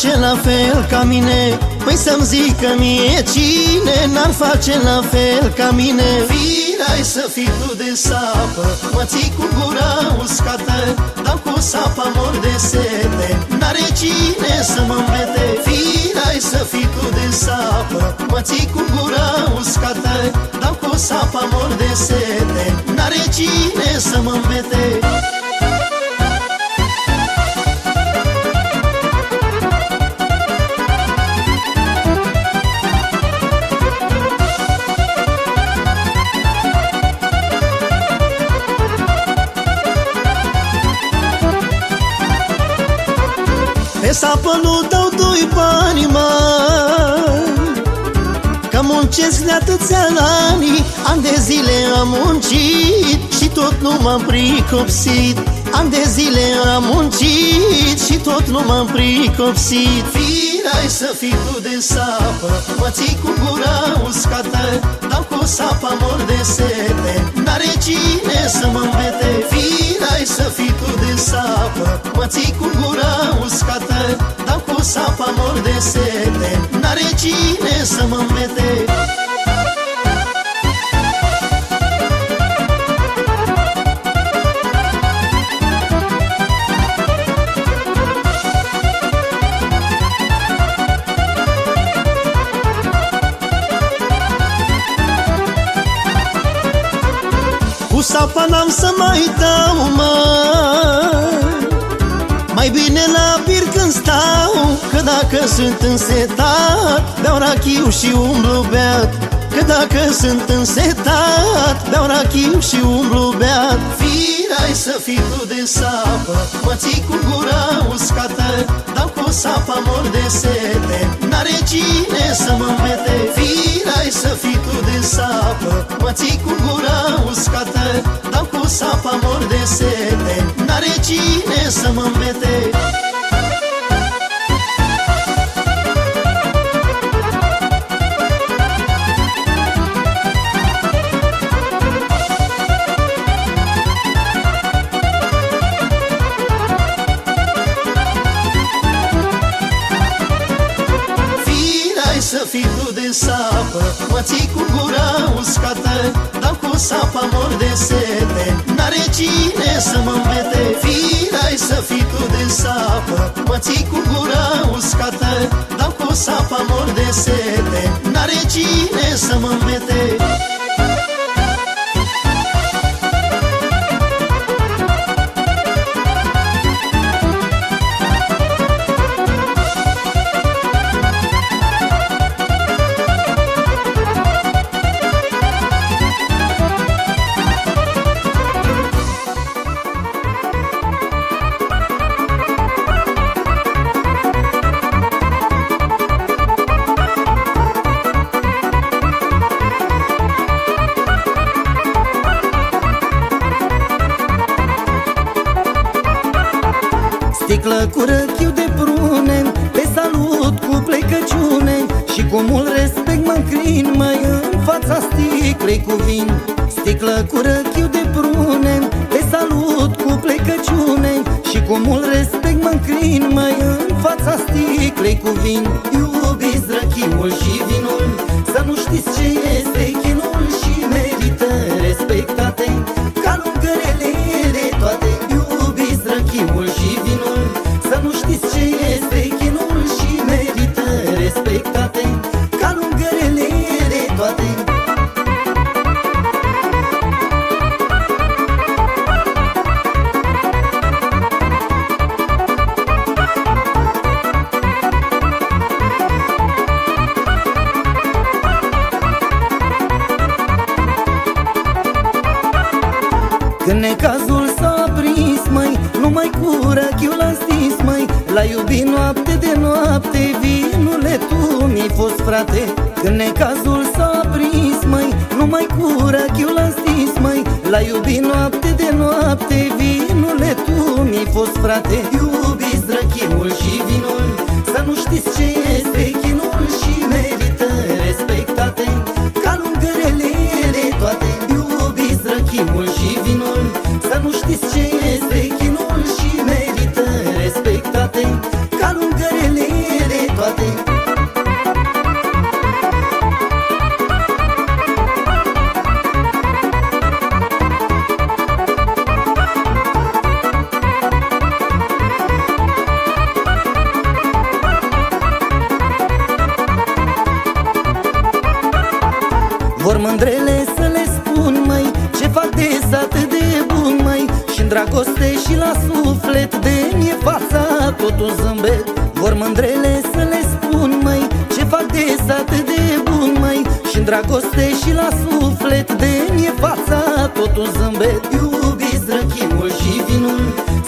face la fel ca mine? Păi să-mi zică mie cine N-ar face la fel ca mine? Firai să fii tu de sapă Mă ții cu gura uscată Dau cu sapa mor de sete. N-are cine să mă mete Firai să fii tu de sapă Mă ții cu gura uscată Dau cu sapa mor de sete. N-are cine să mă mete dau doi bani, mă. Că muncesc de atâția ani Am de zile am muncit Și tot nu m-am pricopsit. Am de zile am muncit Și tot nu m-am pricopsit. Firai să fii tu de sapă Mă ții cu gura uscată Dau cu sapa mor de sete. N-are cine să mă mete Firai să fii tu de sapă Mă ții cu gura uscată Dau cu sapa mor de sete N-are cine să mă mete. Cu sapa n-am să mai dau, mă. Mai bine la bir când stau Că dacă sunt însetat Beau rachiu și umblu beat. Că dacă sunt însetat Beau rachiu și umblu beat. Firai să fii tu de sapă Mă ții cu gura uscată Dau cu sapa mor de sete. N-are cine să mă mete. Firai să fii tu de sapă Mă ții cu gura uscată Dau cu sapa mor de sete. N-are cine să mă mete apă Mă ții cu gura uscată Dau cu sapa mor de sete. N-are cine să mă învete Firai să fii tu de sapă. Mă ții cu gura uscată Dau cu sapa mor de sete. N-are cine să mă învete alcool și vinul. Să nu știți ce este fost frate Iubiți drăchimul și vinul. Să nu știți ce e dragoste și la suflet de mie fața tot un zâmbet Iubiți drăchimul și vinul.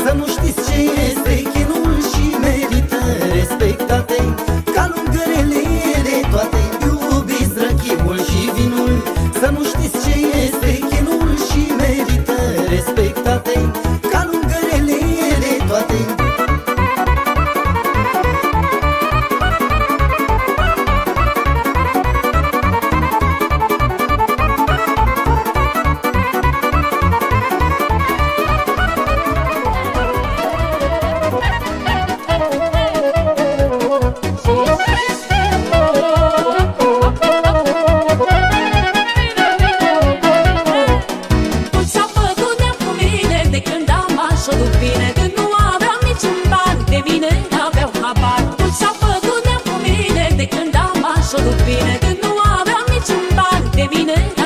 Să nu știți ce este chinul Și merită respectate Ca lungărele de toate Iubiți drăchimul și vinul. Să nu știți ce Cine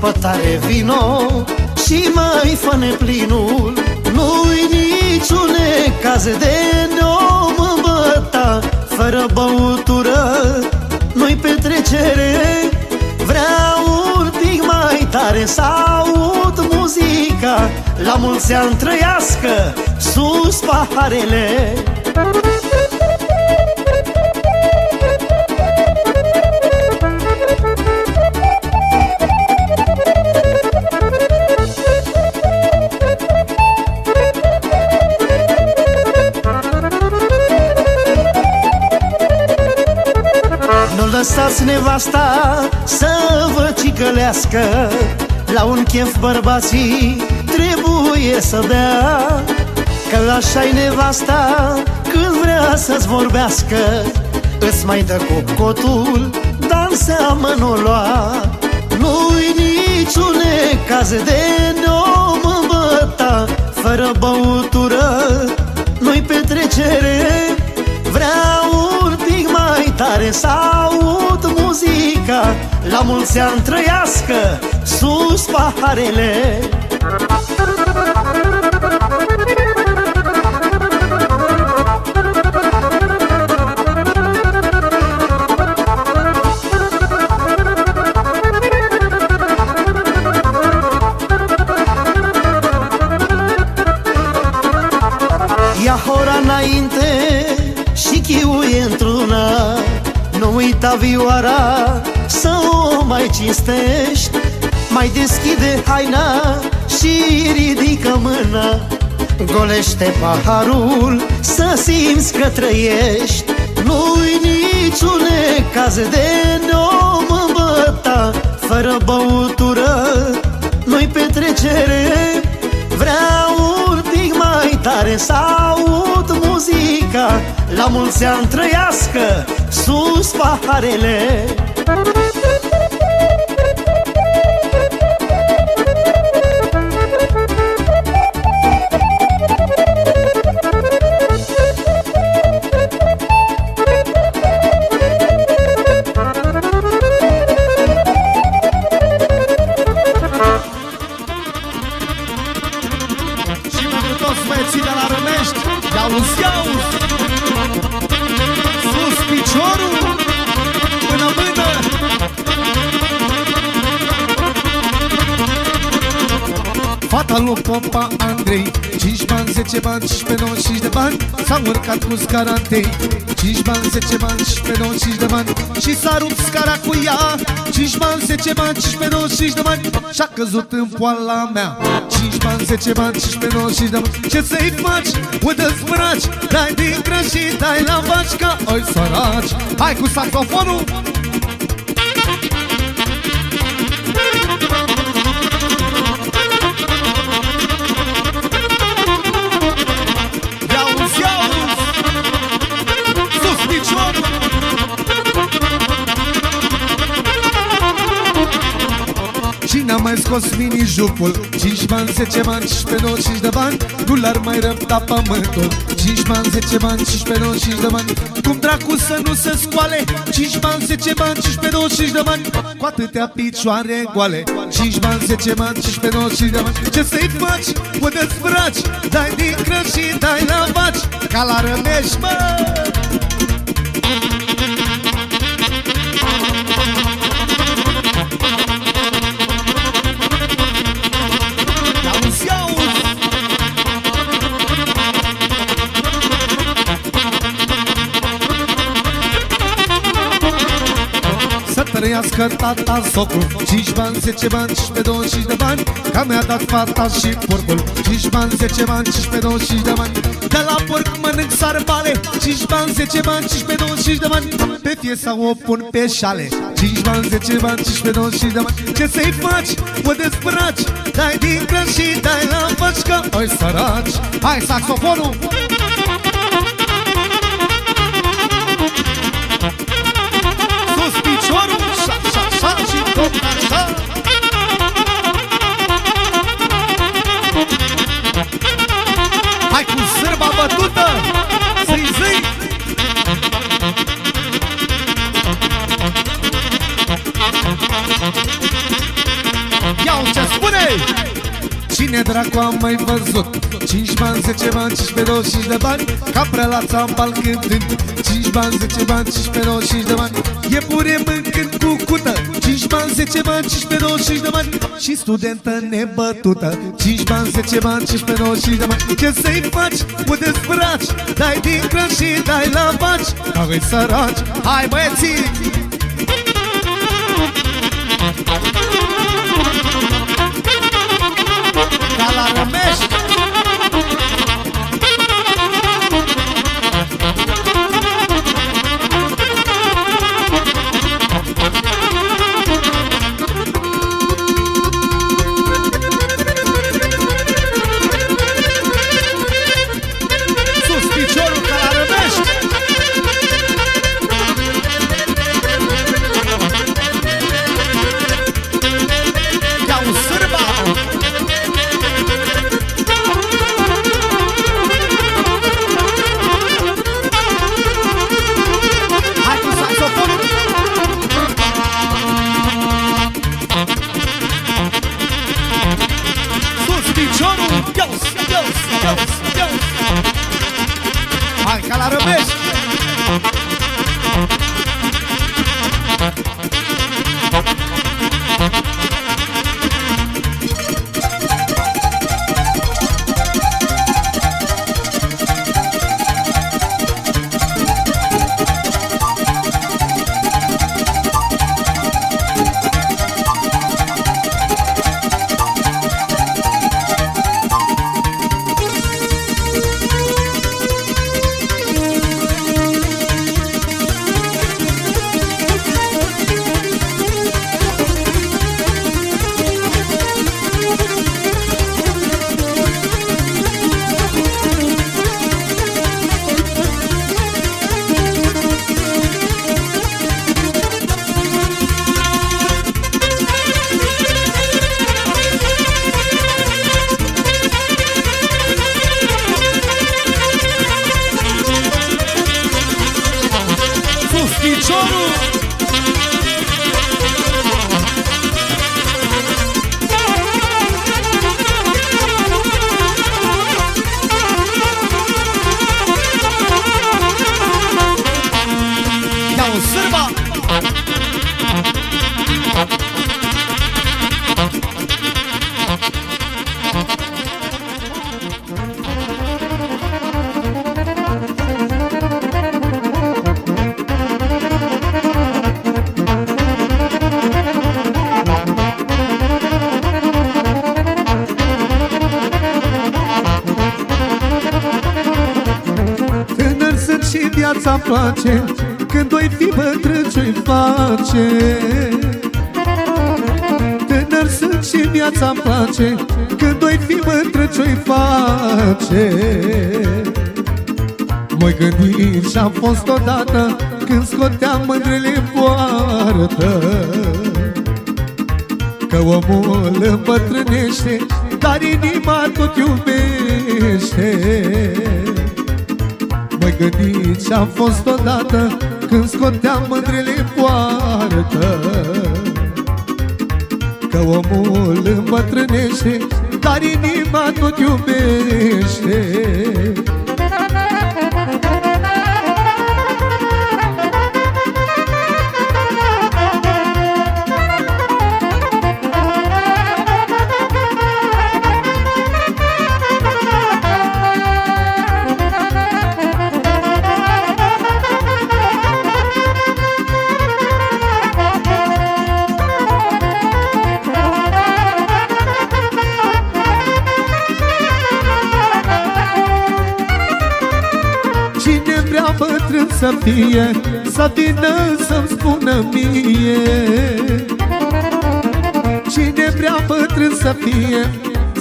spătare vino și mai fă plinul Nu-i niciune caz de neom îmbăta Fără băutură, nu-i petrecere. Vreau un pic mai tare să aud muzica La mulți ani trăiască sus paharele lăsați nevasta să vă cicălească La un chef bărbații trebuie să bea. Că așa-i nevasta când vrea să-ți vorbească. Îți mai dă cu cotul, dar în seamă nu lua. Nu-i niciun caz de neom îmbăta. Fără băutură, nu-i petrecere. Vreau un pic mai tare să aud muzica La mulți ani trăiască sus paharele uita vioara Să o mai cinstești. Mai deschide haina și ridică mâna. Golește paharul să simți că trăiești. Nu-i niciun caz de neom îmbăta. Fără băutură nu-i petrecere Vreau un pic mai tare să aud muzica. La mulți ani trăiască sus paharele lui Popa Andrei. 5 bani, 10 bani, 15, 95 de bani. S-a urcat cu scara întâi. 5 bani, 10 bani, 15, 95 de bani. Și s-a rupt scara cu ea. 5 bani, 10 bani, 15, 95 de bani. Și-a căzut în poala mea. 5 bani, 10 bani, 15, 95 de bani. Ce să-i faci? Unde zbraci? Dai din gră și dai la vaci Ca oi săraci. Hai cu saxofonul scos mini-jupul 5 bani, 10 bani, 15, 95 de bani. Nu l-ar mai răbda pământul. 5 bani, 10 bani, 15, 95 de bani. Cum dracu să nu se scoale? 5 bani, 10 bani, 15, 95 de bani. Cu atâtea picioare goale. 5 bani, 10 bani, 15, 95 de bani. Ce să-i faci? Unde îți Dai din crăci și dai la vaci Ca la rămești, mă! Trăiască tata socul 5 bani, 10 bani, 15, 25 de bani. Ca mi-a dat fata și porcul 5 bani, 10 bani, 15, 25 de bani. De la porc mănânc sarbale 5 bani, 10 bani, 15, 25 de bani. Pe fie sau o pun pe șale 5 bani, 10 bani, 15, 25 de bani. Ce să-i faci? O dezbraci Dai din grân și dai la faci că oi săraci Hai saxofonul! Hai cu sârba bătută Zi, zi. Iau ce spune! Cine dracu am mai văzut? 5 bani, 10 bani, 15, 25 de bani. Capra la țambal cântând 5 bani, 10 bani, 15, 25 de bani. Iepure mâncând cu cută. 5 bani, 10 bani, 15, 25 de bani. Și studentă nebătută. 5 bani, 10 bani, 15, 25 de bani. Ce să-i faci? Cu dezbraci? Dai din crân și dai la baci. Ca săraci? Hai băieții! Hai, ca la răbești! Place Când oi fi bătrân ce-i face? Tânăr sunt și viața-mi place Când oi fi bătrân ce-i face? Mă gândi și-am fost odată Când scoteam mândrele poartă. Că omul îmbătrânește Dar inima tot iubește gândit și-am fost odată Când scoteam mândrele poartă. Că omul îmbătrânește Dar inima tot iubește fie Să vină să-mi spună mie Cine vrea bătrân să fie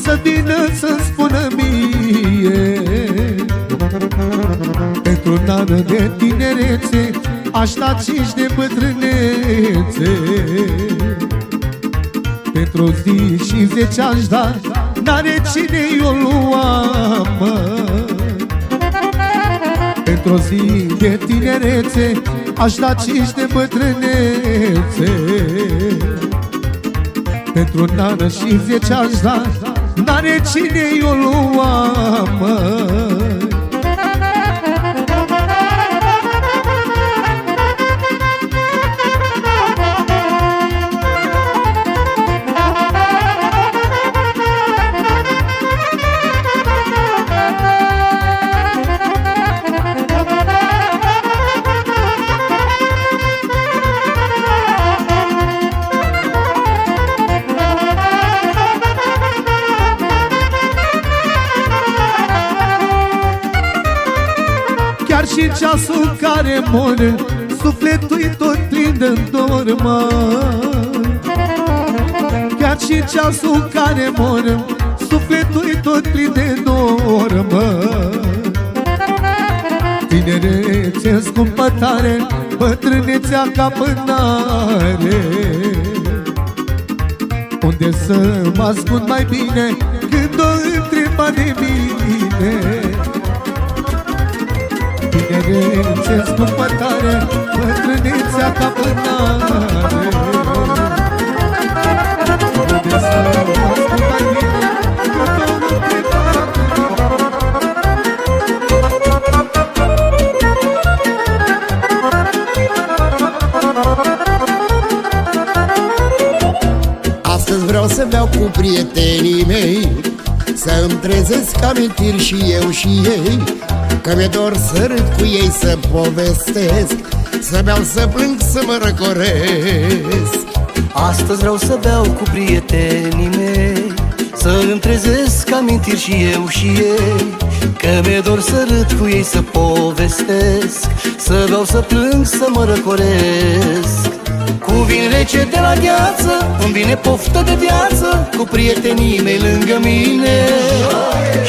Să vină să-mi spună mie. Pentru un an de tinerețe Aș da cinci de bătrânețe. Pentru zi și zece aș da N-are cine i-o lua, mă. Într-o zi de tinerețe Aș da cinci de bătrânețe. Pentru un an și zece aș da N-are cine i-o lua, măi Chiar și ceasul care mor Sufletul-i tot plin de dor, măi Chiar și ceasul care mor Sufletul-i tot plin de dor, măi Tinerețe scumpătare Bătrânețea capănare Unde să mă ascund mai bine Când o întreba de mine Tinerețe scumpătare Bătrânețea capănare Unde să mă ascund mai bine Când o întreba de mine Astăzi vreau să beau cu prietenii mei Să îmi trezesc amintiri și eu și ei Că mi-e dor să râd cu ei, să povestesc Să beau, să plâng, să mă răcoresc. Astăzi vreau să beau cu prietenii mei Să îmi trezesc amintiri și eu și ei. Că mi-e dor să râd cu ei, să povestesc Să beau, să plâng, să mă răcoresc Cu vin rece de la gheață Îmi vine poftă de viață Cu prietenii mei lângă mine.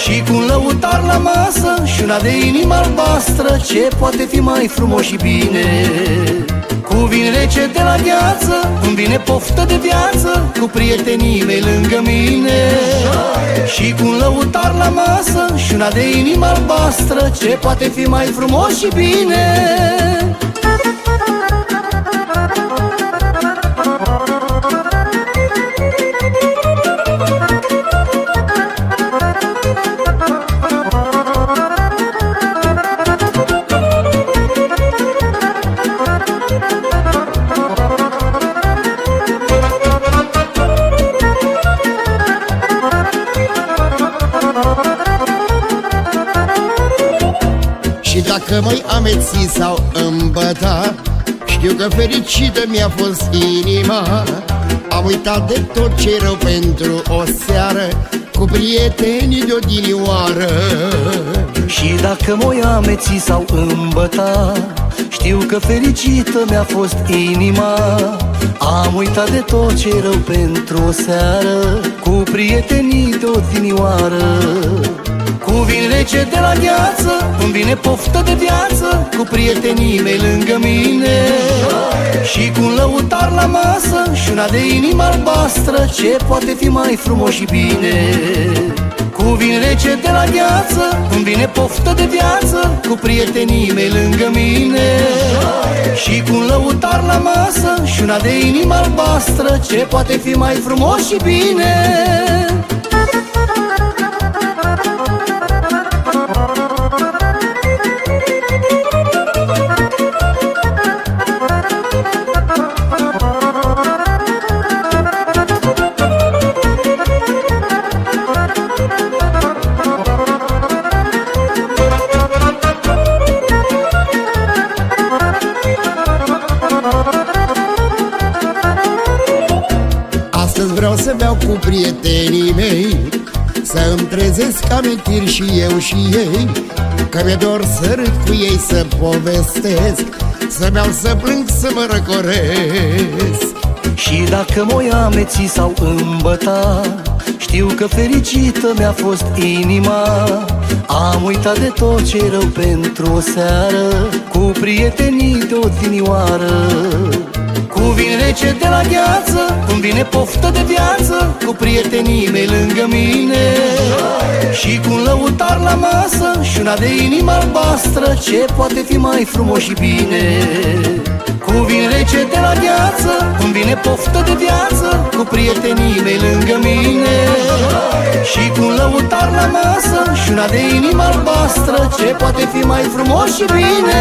Și cu un lăutar la masă Și una de inimă albastră Ce poate fi mai frumos și bine? Cu vin rece de la gheață Îmi vine poftă de viață Cu prietenii mei lângă mine. Și cu un lăutar la masă Și una de inimă albastră Ce poate fi mai frumos și bine Și dacă mă ameți sau îmbăta Știu că fericită mi-a fost inima. Am uitat de tot ce rău pentru o seară Cu prietenii de odinioară Și dacă mă ameți sau îmbăta Știu că fericită mi-a fost inima. Am uitat de tot ce rău pentru o seară Cu prietenii de odinioară Cu vin rece de la gheață Îmi vine poftă de viață Cu prietenii mei lângă mine. Și cu un lăutar la masă Și una de inimă albastră Ce poate fi mai frumos și bine? Cu vin rece de la gheață Îmi vine poftă de viață Cu prietenii mei lângă mine. Și cu un lăutar la masă Și una de inimă albastră Ce poate fi mai frumos și bine să beau cu prietenii mei Să îmi trezesc amintiri și eu și ei Că mi-e dor să râd cu ei, să povestesc Să beau, să plâng, să mă răcoresc. Și dacă mă ameți sau îmbăta Știu că fericită mi-a fost inima. Am uitat de tot ce rău pentru o seară Cu prietenii de odinioară Cu vin rece de la gheață Îmi vine poftă de viață Cu prietenii mei lângă mine. Și cu un lăutar la masă Și una de inimă albastră Ce poate fi mai frumos și bine? Cu vin rece de la gheață Îmi vine poftă de viață Cu prietenii mei lângă mine. Și pahar la masă Și una de inimă albastră Ce poate fi mai frumos și bine